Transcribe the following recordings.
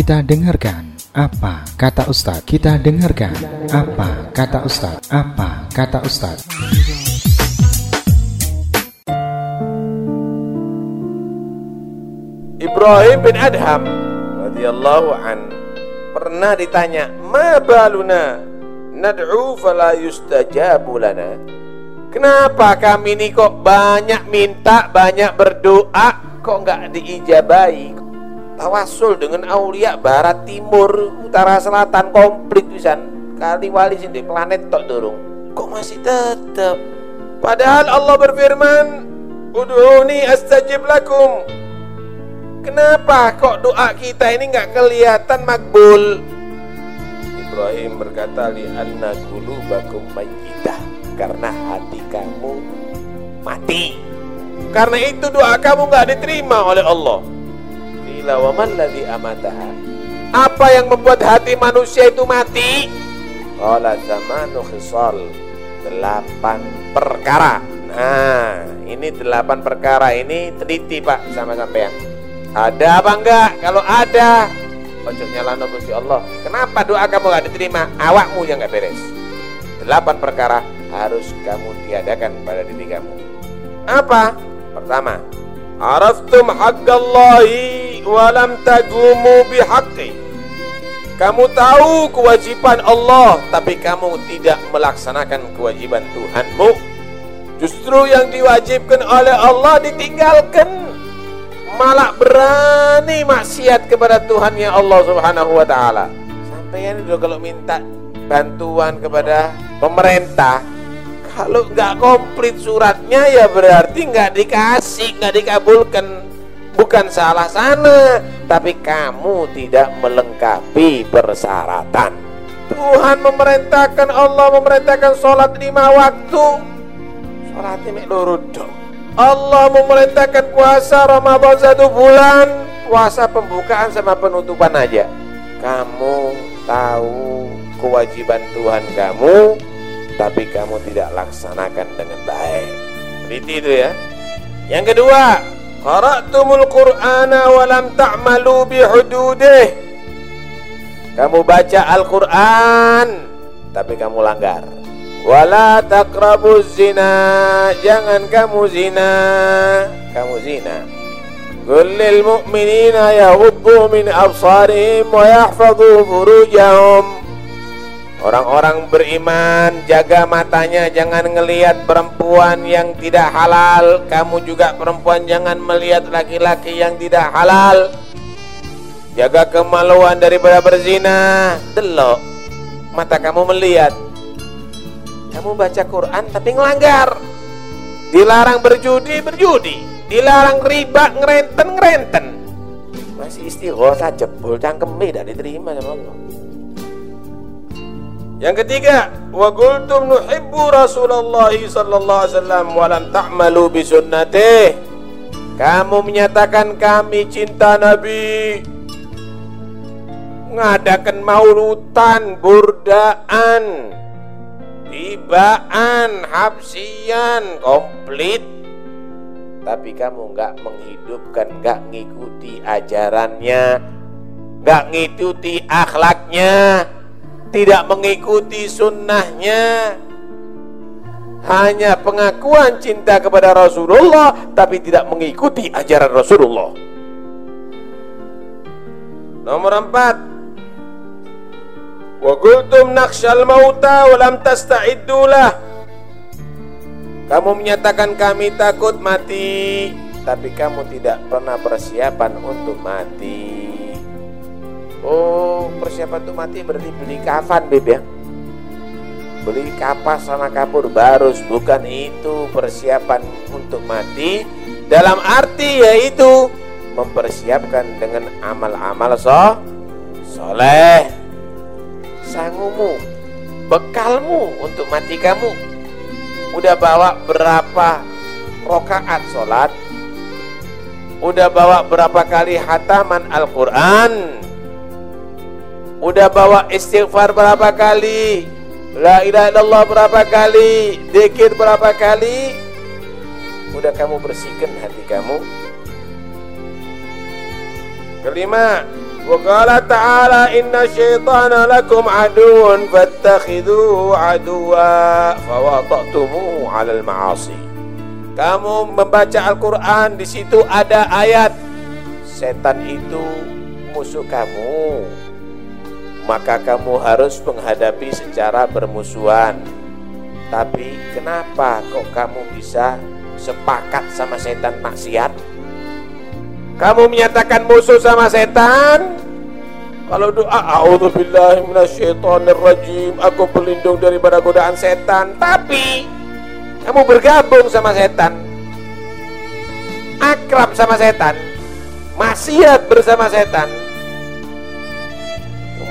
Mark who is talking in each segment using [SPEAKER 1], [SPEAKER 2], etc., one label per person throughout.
[SPEAKER 1] Kita dengarkan apa kata Ustadz. Kita dengarkan apa kata Ustadz. Apa kata Ustadz.
[SPEAKER 2] Ibrahim bin Adham radhiyallahu an pernah ditanya, "Ma baluna nad'u fala yustajabu lana?" Kenapa kami ini kok banyak minta, banyak berdoa, kok nggak diijabai? Tawasul dengan aulia barat timur utara selatan komplit pisan. Kali wali sini planet tok durung. Kok masih tetap padahal Allah berfirman udhuni astajib lakum. Kenapa kok doa kita ini nggak kelihatan makbul? Ibrahim berkata li anna qulubakum mayyitah. Karena hati kamu mati. Karena itu doa kamu nggak diterima oleh Allah qila wa man ladzi amataha. Apa yang membuat hati manusia itu mati? Qala zamanu khisal delapan perkara. Nah ini delapan perkara ini teliti pak sama sampean. Ada apa enggak? Kalau ada ojo nyalano Gusti Allah. Kenapa doa kamu gak diterima? Awakmu yang gak beres. Delapan perkara harus kamu tiadakan pada diri kamu. Apa? Pertama araftum haqqallahi walam tagumu bihaqqi kamu tahu kewajiban Allah tapi kamu tidak melaksanakan kewajiban Tuhanmu. Justru yang diwajibkan oleh Allah ditinggalkan. Malah berani maksiat kepada Tuhannya Allah Subhanahu wa taala. Sampai ini kalau minta bantuan kepada pemerintah kalau nggak komplit suratnya ya berarti nggak dikasih nggak dikabulkan bukan salah sana tapi kamu tidak melengkapi persyaratan. Tuhan memerintahkan Allah memerintahkan sholat lima waktu. Sholat ini lurudong Allah memerintahkan puasa Ramadan satu bulan. Puasa pembukaan sama penutupan aja. Kamu tahu kewajiban Tuhan kamu tapi kamu tidak laksanakan dengan baik. Berarti itu ya. Yang kedua Qara'tumul Qur'ana wa lam ta'malu bihududih. Kamu baca Al-Qur'an tapi kamu langgar. Wala taqrabuz zina, jangan kamu zina. Kamu zina. Kullil mu'minina yaghuddu min absarihim wa yahfadhu furujahum. Orang-orang beriman jaga matanya jangan ngelihat perempuan yang tidak halal. Kamu juga perempuan jangan melihat laki-laki yang tidak halal. Jaga kemaluan daripada berzina. Delok Mata kamu melihat. Kamu baca Quran tapi ngelanggar. Dilarang berjudi, berjudi. Dilarang riba, ngerenten, ngerenten. Masih istighosa jebol cangkemi tidak diterima sama Allah yang ketiga, wa qultum nuhibbu Rasulullah sallallahu alaihi wasallam wa lam ta'malu bi sunnatih. Kamu menyatakan kami cinta Nabi. Ngadakan maulutan, burdaan, tibaan, habsian, komplit. Tapi kamu nggak menghidupkan, nggak ngikuti ajarannya, nggak ngikuti akhlaknya tidak mengikuti sunnahnya. Hanya pengakuan cinta kepada Rasulullah tapi tidak mengikuti ajaran Rasulullah. Nomor empat. Wa qultum nakshal mauta wa lam kamu menyatakan kami takut mati tapi kamu tidak pernah persiapan untuk mati Oh persiapan untuk mati berarti beli kafan beb ya? Beli kapas sama kapur barus Bukan itu persiapan untuk mati. Dalam arti yaitu Mempersiapkan dengan amal-amal so Soleh. Sangumu Bekalmu untuk mati kamu. Udah bawa berapa rokaat sholat Udah bawa berapa kali hataman Al-Quran Udah bawa istighfar berapa kali? La ilaha illallah berapa kali? Dikir berapa kali? Udah kamu bersihkan hati kamu? Kelima, وقال تعالى إن الشيطان لكم عدو فاتخذوه عدوا فوضعتموه على المعاصي kamu membaca Al-Quran di situ ada ayat setan itu musuh kamu maka kamu harus menghadapi secara bermusuhan. Tapi kenapa kok kamu bisa sepakat sama setan maksiat? Kamu menyatakan musuh sama setan? Kalau doa a'udzubillahi minasyaitonirrajim aku berlindung daripada godaan setan. Tapi kamu bergabung sama setan akrab sama setan maksiat bersama setan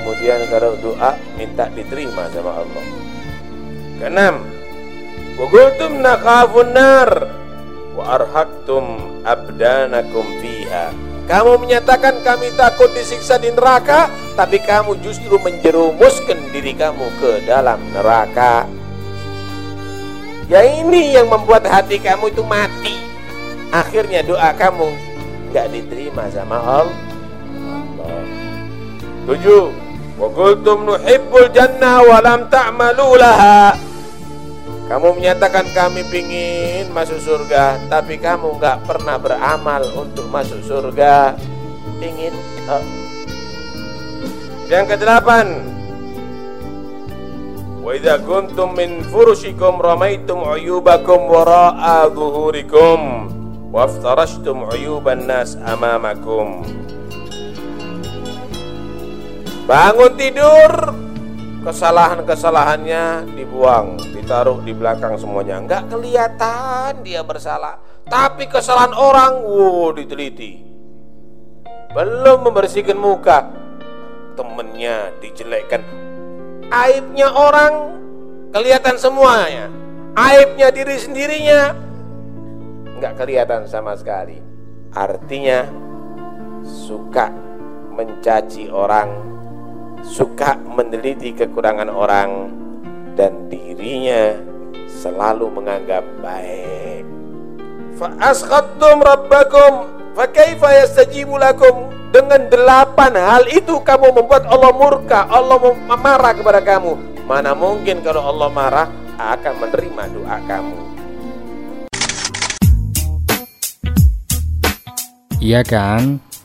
[SPEAKER 2] kemudian kalau doa minta diterima sama Allah keenam Wagultum nakhafun nar wa arhaqtum abdanakum fiha. Kamu menyatakan kami takut disiksa di neraka, tapi kamu justru menjerumuskan diri kamu ke dalam neraka. Ya ini yang membuat hati kamu itu mati. Akhirnya doa kamu nggak diterima sama Allah. Tujuh. Wa qultum nuhibbul jannah wa lam ta'malu laha. Kamu menyatakan kami pingin masuk surga, tapi kamu nggak pernah beramal untuk masuk surga. Pingin? Oh. Yang kedelapan, Wa idza kuntum min furushikum ramaitum uyubakum wara'a zuhurikum waftarashtum uyuban nas amamakum. Bangun tidur kesalahan-kesalahannya dibuang, ditaruh di belakang semuanya. Enggak kelihatan dia bersalah, tapi kesalahan orang, wow, diteliti. Belum membersihkan muka, temennya dijelekkan. Aibnya orang kelihatan semuanya. Aibnya diri sendirinya enggak kelihatan sama sekali. Artinya suka mencaci orang suka meneliti kekurangan orang dan dirinya selalu menganggap baik. Fa askhattum rabbakum fa kaifa yastajibu lakum dengan delapan hal itu kamu membuat Allah murka, Allah marah kepada kamu. Mana mungkin kalau Allah marah akan menerima doa kamu.
[SPEAKER 1] Iya kan?